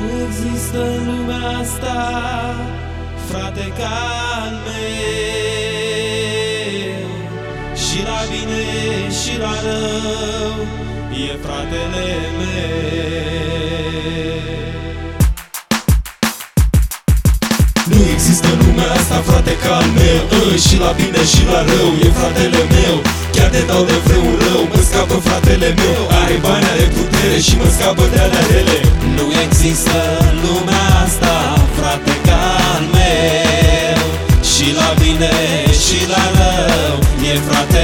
Nu există în lumea asta Frate ca al meu Și la bine și la rău E fratele meu. Nu există în lumea asta frate ca al meu Și la bine și la rău E fratele meu. Chiar te dau de vreun rău Mă scapă fratele meu. Are bani, are putere Și mă scapă de alea rele Nu există în lumea asta Frate ca al meu Și la bine și la rău E fratele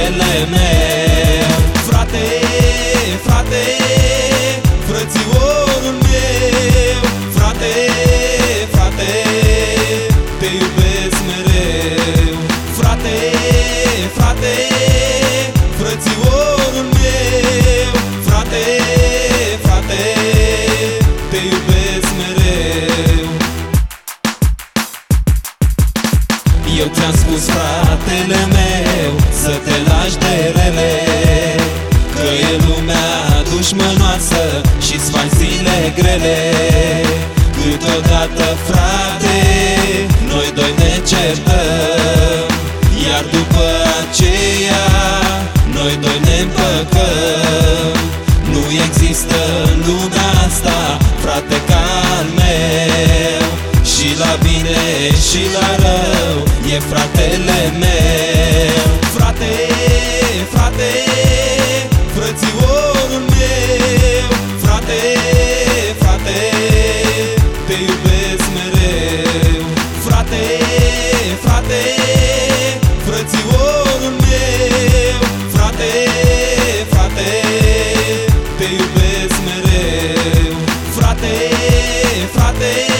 Eu ți-am spus fratele meu Să te lași de rele. Că e lumea dușmănoasă Și-ți faci zile grele. Câteodată frate Noi doi ne certăm. Iar după aceea Noi doi ne împăcăm. Nu există în lumea asta Frate ca al meu Și la bine și la rău E fratele meu. Frate, frate Frățiorul meu. Frate, frate Te iubesc mereu. Frate, frate Frățiorul meu. Frate, frate Te iubesc mereu. Frate, frate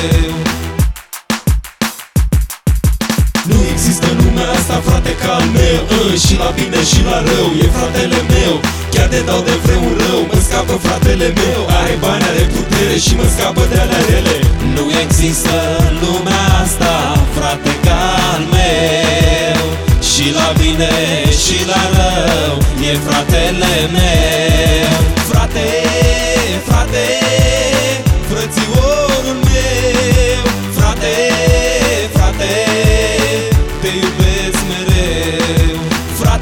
mereu nu există în lumea asta frate ca al meu. Uh, Și la bine și la rău E fratele meu. Chiar te dau de vreun rău Mă scapă fratele meu. Are bani, are putere Și mă scapă de alea rele. Nu există în lumea asta Frate ca al meu. Și la bine și la rău E fratele meu. Frate, frate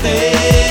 Frate,